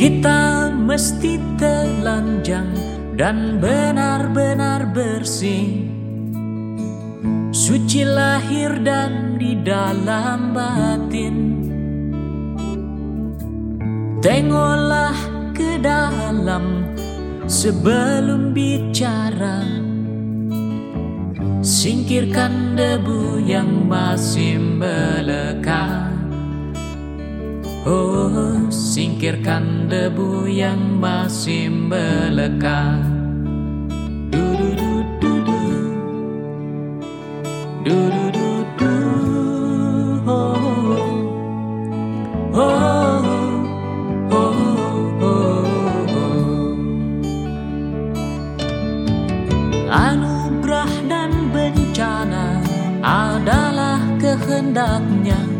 Kita mesti telanjang dan benar-benar bersih. Suci lahir dan di dalam batin. Tengoklah ke dalam sebelum bicara. Singkirkan debu yang masih melekat. Oh, singkirkan debu yang masih melekat. Du du du du. Oh. Oh. oh. Anugerah dan bencana adalah kehendaknya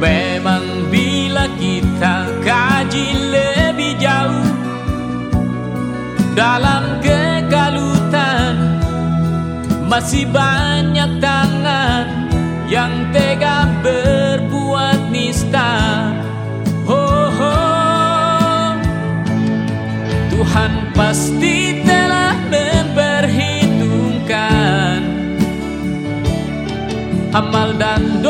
Memang bila kita kaji lebih jauh Dalam kekalutan Masih banyak tangan Yang tega berbuat nista oh, oh. Tuhan pasti telah memperhitungkan Amal dan dosa